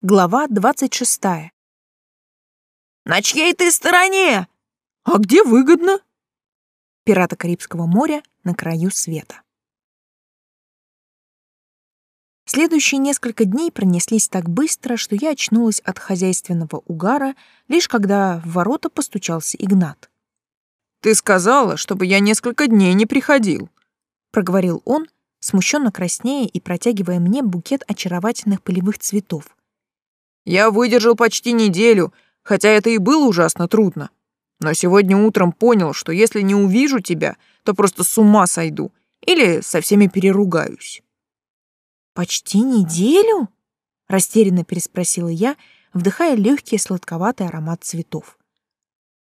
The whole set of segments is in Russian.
Глава двадцать шестая. «На чьей ты стороне?» «А где выгодно?» Пираты Карибского моря на краю света. Следующие несколько дней пронеслись так быстро, что я очнулась от хозяйственного угара, лишь когда в ворота постучался Игнат. «Ты сказала, чтобы я несколько дней не приходил», — проговорил он, смущенно краснея и протягивая мне букет очаровательных полевых цветов. Я выдержал почти неделю, хотя это и было ужасно трудно. Но сегодня утром понял, что если не увижу тебя, то просто с ума сойду или со всеми переругаюсь. «Почти неделю?» — растерянно переспросила я, вдыхая легкий сладковатый аромат цветов.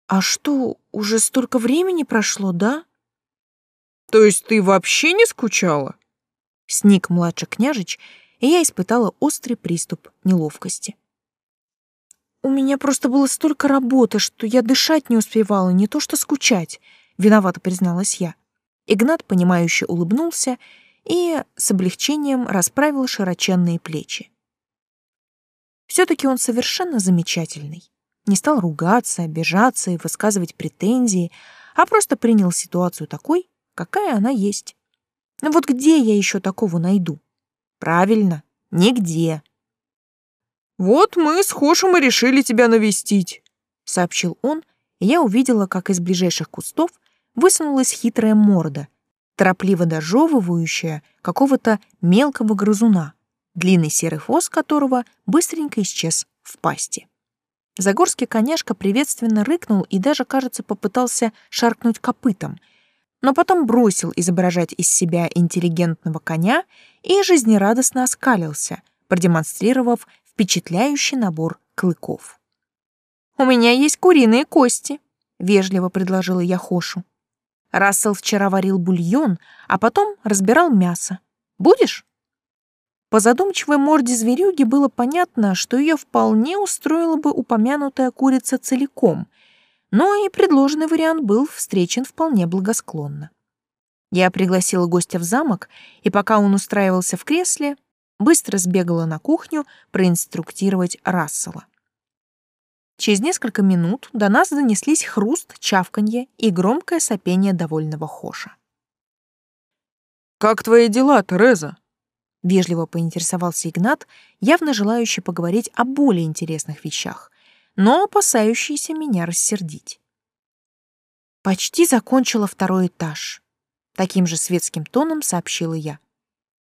«А что, уже столько времени прошло, да?» «То есть ты вообще не скучала?» Сник младший княжич и я испытала острый приступ неловкости. «У меня просто было столько работы, что я дышать не успевала, не то что скучать», — виновато призналась я. Игнат, понимающе улыбнулся и с облегчением расправил широченные плечи. Все-таки он совершенно замечательный. Не стал ругаться, обижаться и высказывать претензии, а просто принял ситуацию такой, какая она есть. Но вот где я еще такого найду? Правильно, нигде. Вот мы с Хошем и решили тебя навестить, сообщил он, и я увидела, как из ближайших кустов высунулась хитрая морда, торопливо дожевывающая какого-то мелкого грызуна, длинный серый хвост которого быстренько исчез в пасти. Загорский коняшка приветственно рыкнул и даже, кажется, попытался шаркнуть копытом, но потом бросил изображать из себя интеллигентного коня и жизнерадостно оскалился, продемонстрировав впечатляющий набор клыков. «У меня есть куриные кости», — вежливо предложила я Хошу. Рассел вчера варил бульон, а потом разбирал мясо. Будешь? По задумчивой морде зверюги было понятно, что ее вполне устроила бы упомянутая курица целиком — но и предложенный вариант был встречен вполне благосклонно. Я пригласила гостя в замок, и пока он устраивался в кресле, быстро сбегала на кухню проинструктировать Рассела. Через несколько минут до нас донеслись хруст, чавканье и громкое сопение довольного Хоша. «Как твои дела, Тереза?» — вежливо поинтересовался Игнат, явно желающий поговорить о более интересных вещах, но опасающийся меня рассердить. Почти закончила второй этаж. Таким же светским тоном сообщила я.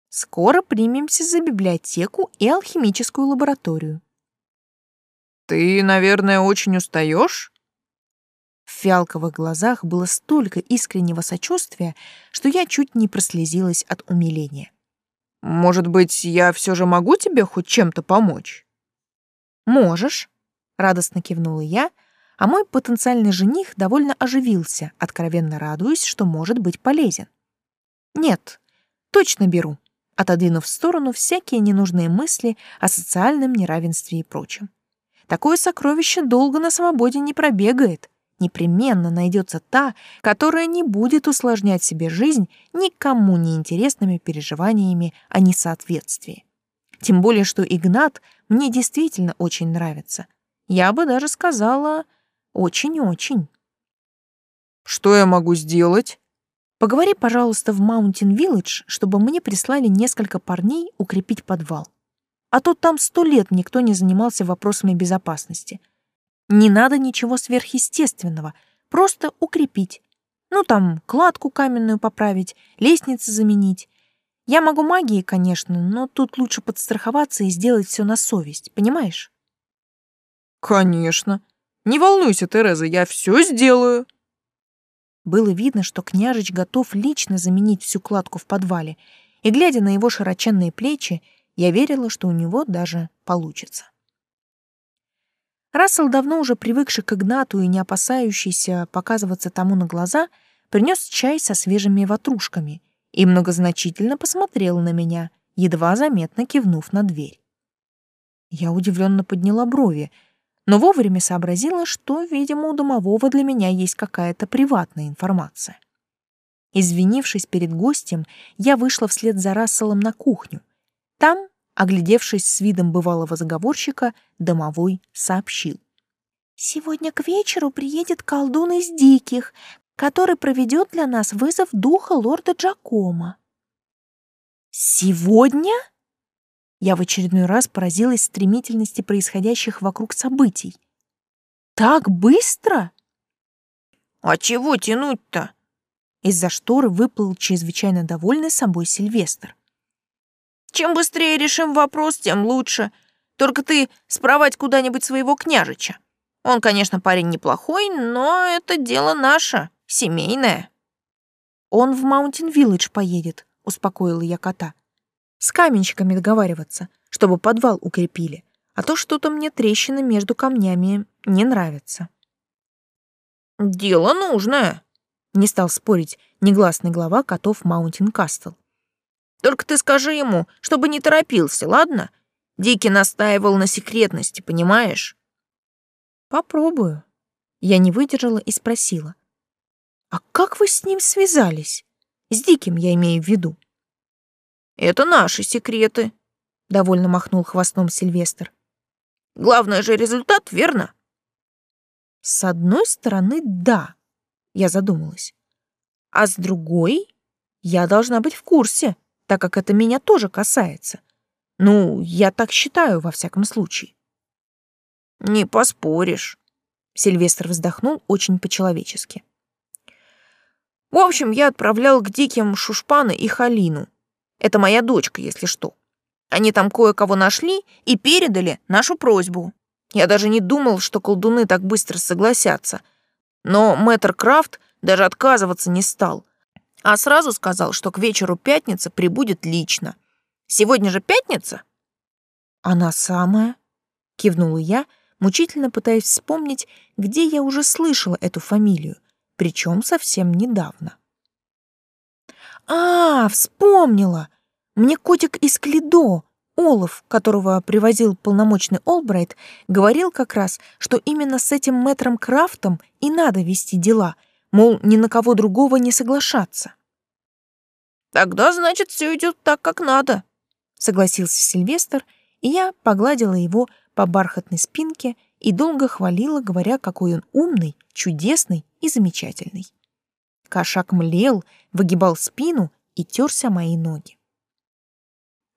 Скоро примемся за библиотеку и алхимическую лабораторию. Ты, наверное, очень устаешь? В фиалковых глазах было столько искреннего сочувствия, что я чуть не прослезилась от умиления. Может быть, я все же могу тебе хоть чем-то помочь? Можешь, радостно кивнула я, а мой потенциальный жених довольно оживился, откровенно радуясь, что может быть полезен. Нет, точно беру, отодвинув в сторону всякие ненужные мысли о социальном неравенстве и прочем. Такое сокровище долго на свободе не пробегает. Непременно найдется та, которая не будет усложнять себе жизнь никому не интересными переживаниями о несоответствии. Тем более, что Игнат мне действительно очень нравится — я бы даже сказала, очень-очень. Что я могу сделать? Поговори, пожалуйста, в Маунтин Виллидж, чтобы мне прислали несколько парней укрепить подвал. А то там сто лет никто не занимался вопросами безопасности. Не надо ничего сверхъестественного, просто укрепить. Ну, там, кладку каменную поправить, лестницы заменить. Я могу магией, конечно, но тут лучше подстраховаться и сделать все на совесть, понимаешь? «Конечно. Не волнуйся, Тереза, я все сделаю». Было видно, что княжич готов лично заменить всю кладку в подвале, и, глядя на его широченные плечи, я верила, что у него даже получится. Рассел, давно уже привыкший к Игнату и не опасающийся показываться тому на глаза, принес чай со свежими ватрушками и многозначительно посмотрел на меня, едва заметно кивнув на дверь. Я удивленно подняла брови — но вовремя сообразила, что, видимо, у домового для меня есть какая-то приватная информация. Извинившись перед гостем, я вышла вслед за Расселом на кухню. Там, Оглядевшись с видом бывалого заговорщика, домовой сообщил. «Сегодня к вечеру приедет колдун из диких, который проведет для нас вызов духа лорда Джакома». «Сегодня?» Я в очередной раз поразилась стремительности происходящих вокруг событий. «Так быстро?» «А чего тянуть-то?» Из-за шторы выплыл чрезвычайно довольный собой Сильвестр. «Чем быстрее решим вопрос, тем лучше. Только ты спровадь куда-нибудь своего княжича. Он, конечно, парень неплохой, но это дело наше, семейное». «Он в Маунтин-Виллидж поедет», — успокоила я кота. «С каменщиками договариваться, чтобы подвал укрепили, а то что-то мне трещины между камнями не нравятся». «Дело нужное», — не стал спорить негласный глава котов Маунтин Кастл. «Только ты скажи ему, чтобы не торопился, ладно? Дикий настаивал на секретности, понимаешь?» «Попробую». Я не выдержала и спросила. «А как вы с ним связались? С Диким я имею в виду». «Это наши секреты», — довольно махнул хвостом Сильвестр. «Главное же результат, верно?» С одной стороны, да, я задумалась. А с другой, я должна быть в курсе, так как это меня тоже касается. Ну, я так считаю, во всяком случае. Не поспоришь. Сильвестр вздохнул очень по-человечески. В общем, я отправлял к диким Шушпана и Халину. Это моя дочка, если что. Они там кое-кого нашли и передали нашу просьбу. Я даже не думал, что колдуны так быстро согласятся. Но мэтр Крафт даже отказываться не стал, а сразу сказал, что к вечеру пятницы прибудет лично. Сегодня же пятница? Она самая, кивнула я, мучительно пытаясь вспомнить, где я уже слышала эту фамилию, причем совсем недавно. А, вспомнила. Мне котик из Клидо, Олаф, которого привозил полномочный Олбрайт, говорил как раз, что именно с этим мэтром Крафтом и надо вести дела, мол, ни на кого другого не соглашаться. «Тогда, значит, все идет так, как надо», — согласился Сильвестр, и я погладила его по бархатной спинке и долго хвалила, говоря, какой он умный, чудесный и замечательный. Кошак млел, выгибал спину и терся мои ноги.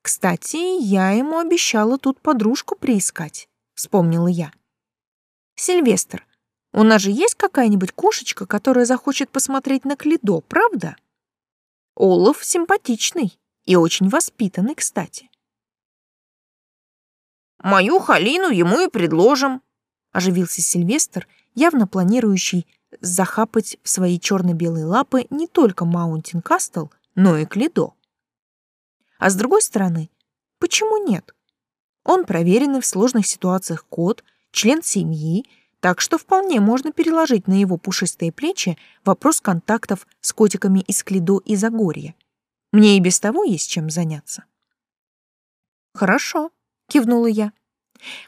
Кстати, я ему обещала тут подружку приискать, вспомнила я. Сильвестр, у нас же есть какая-нибудь кошечка, которая захочет посмотреть на Клидо, правда? Олаф симпатичный и очень воспитанный, кстати. Мою Халину ему и предложим, оживился Сильвестр, явно планирующий захапать в свои черно-белые лапы не только Маунтин Кастл, но и Клидо. А с другой стороны, почему нет? Он проверенный в сложных ситуациях кот, член семьи, так что вполне можно переложить на его пушистые плечи вопрос контактов с котиками из Клидо и Загорья. Мне и без того есть чем заняться. Хорошо, кивнула я.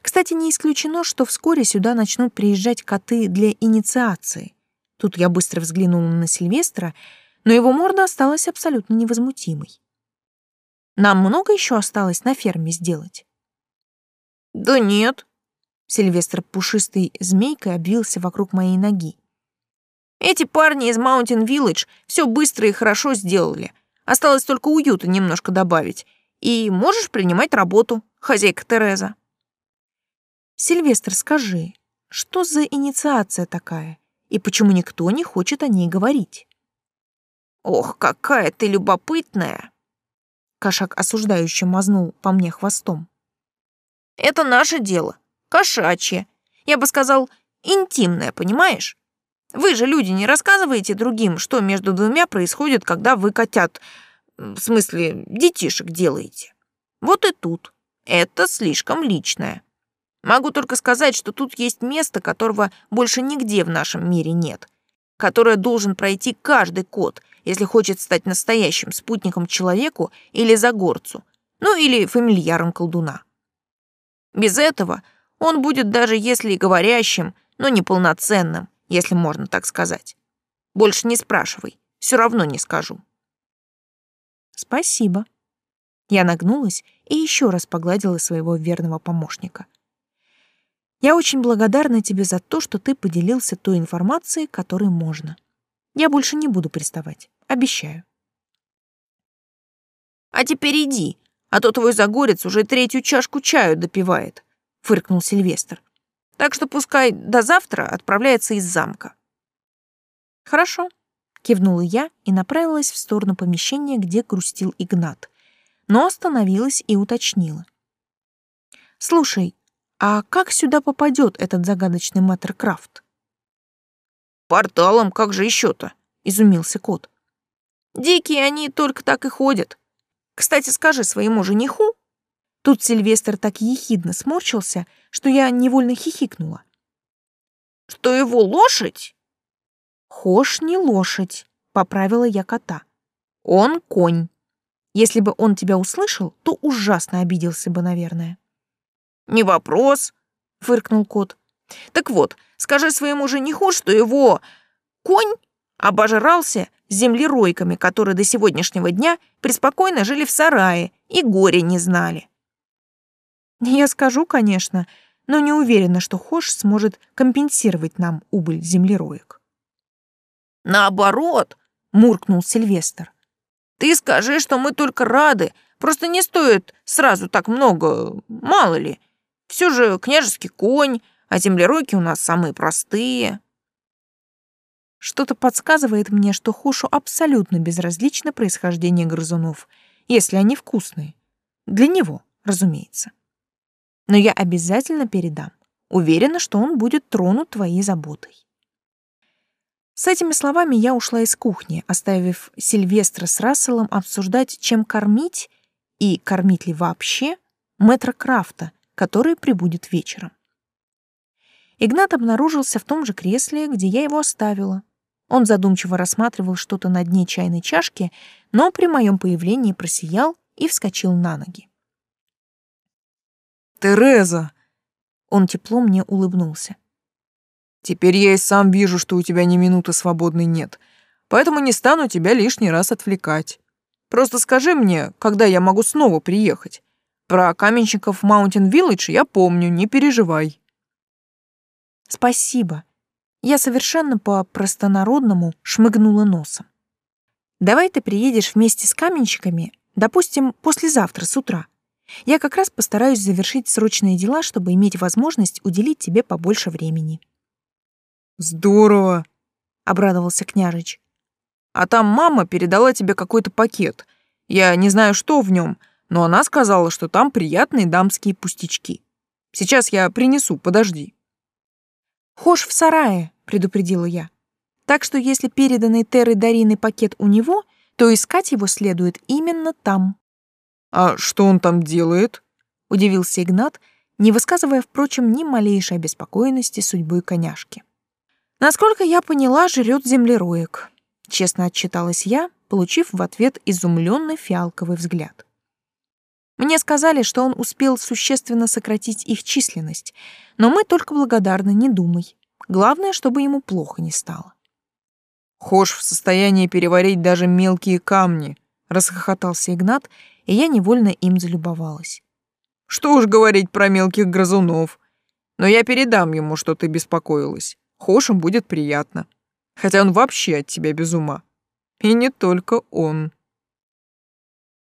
Кстати, не исключено, что вскоре сюда начнут приезжать коты для инициации. Тут я быстро взглянула на Сильвестра, но его морда осталась абсолютно невозмутимой. Нам много еще осталось на ферме сделать? Да нет. Сильвестр пушистой змейкой обвился вокруг моей ноги. Эти парни из Маунтин Виллидж все быстро и хорошо сделали. Осталось только уюта немножко добавить. И можешь принимать работу, хозяйка Тереза. Сильвестр, скажи, что за инициация такая? И почему никто не хочет о ней говорить? Ох, какая ты любопытная! Кошак осуждающе мазнул по мне хвостом. «Это наше дело. Кошачье. Я бы сказал, интимное, понимаешь? Вы же, люди, не рассказываете другим, что между двумя происходит, когда вы котят, в смысле, детишек делаете. Вот и тут. Это слишком личное. Могу только сказать, что тут есть место, которого больше нигде в нашем мире нет, которое должен пройти каждый кот — если хочет стать настоящим спутником человеку или загорцу, ну или фамильяром колдуна. Без этого он будет даже если и говорящим, но неполноценным, если можно так сказать. Больше не спрашивай, все равно не скажу. Спасибо. Я нагнулась и еще раз погладила своего верного помощника. Я очень благодарна тебе за то, что ты поделился той информацией, которой можно. Я больше не буду приставать, обещаю. А теперь иди, а то твой загорец уже третью чашку чаю допивает, фыркнул Сильвестр. Так что пускай до завтра отправляется из замка. Хорошо, кивнула я и направилась в сторону помещения, где грустил Игнат, но остановилась и уточнила. Слушай, а как сюда попадет этот загадочный мэтр Крафт? Порталом, как же еще-то? изумился кот. Дикие они только так и ходят. Кстати, скажи своему жениху. Тут Сильвестр так ехидно сморщился, что я невольно хихикнула. Что его лошадь? Хош не лошадь, поправила я кота. Он конь. Если бы он тебя услышал, то ужасно обиделся бы, наверное. Не вопрос, фыркнул кот. Так вот, скажи своему жениху, что его конь обожрался землеройками, которые до сегодняшнего дня преспокойно жили в сарае и горе не знали. Я скажу, конечно, но не уверена, что Хош сможет компенсировать нам убыль землероек. Наоборот, муркнул Сильвестр. Ты скажи, что мы только рады, просто не стоит сразу так много, мало ли. Все же княжеский конь, а землеройки у нас самые простые. Что-то подсказывает мне, что Хошу абсолютно безразлично происхождение грызунов, если они вкусные. Для него, разумеется. Но я обязательно передам. Уверена, что он будет тронут твоей заботой. С этими словами я ушла из кухни, оставив Сильвестра с Расселом обсуждать, чем кормить и кормить ли вообще мэтра Крафта, который прибудет вечером. Игнат обнаружился в том же кресле, где я его оставила, он задумчиво рассматривал что-то на дне чайной чашки, но при моем появлении просиял и вскочил на ноги. «Тереза!» Он тепло мне улыбнулся. «Теперь я и сам вижу, что у тебя ни минуты свободной нет, поэтому не стану тебя лишний раз отвлекать. Просто скажи мне, когда я могу снова приехать. Про каменщиков Маунтин Виллидж я помню, не переживай». «Спасибо», я совершенно по-простонародному шмыгнула носом. «Давай ты приедешь вместе с каменщиками, допустим, послезавтра с утра. Я как раз постараюсь завершить срочные дела, чтобы иметь возможность уделить тебе побольше времени». «Здорово!» — обрадовался княжич. «А там мама передала тебе какой-то пакет. Я не знаю, что в нем, но она сказала, что там приятные дамские пустячки. Сейчас я принесу, подожди». «Хошь в сарае», предупредила я. Так что если переданный Террой Дариной пакет у него, то искать его следует именно там. А что он там делает? удивился Игнат, не высказывая, впрочем, ни малейшей обеспокоенности судьбой коняшки. Насколько я поняла, жрет землероек, честно отчиталась я, получив в ответ изумленный фиалковый взгляд. Мне сказали, что он успел существенно сократить их численность, но мы только благодарны, не думай. Главное, чтобы ему плохо не стало. Хош в состоянии переварить даже мелкие камни, расхохотался Игнат, и я невольно им залюбовалась. Что уж говорить про мелких грызунов. Но я передам ему, что ты беспокоилась. Хошем будет приятно. Хотя он вообще от тебя без ума. И не только он.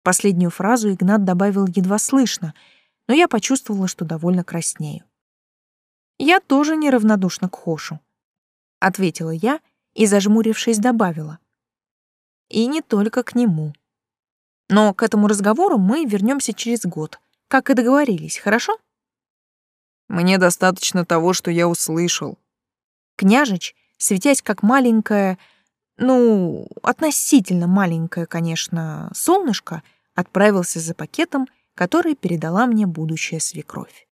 Последнюю фразу Игнат добавил едва слышно, но я почувствовала, что довольно краснею. Я тоже неравнодушна к Хошу, ответила я и, зажмурившись, добавила. И не только к нему. Но к этому разговору мы вернемся через год, как и договорились, хорошо? Мне достаточно того, что я услышал. Княжич, светясь как маленькое, ну, относительно маленькое, конечно, солнышко, отправился за пакетом, который передала мне будущая свекровь.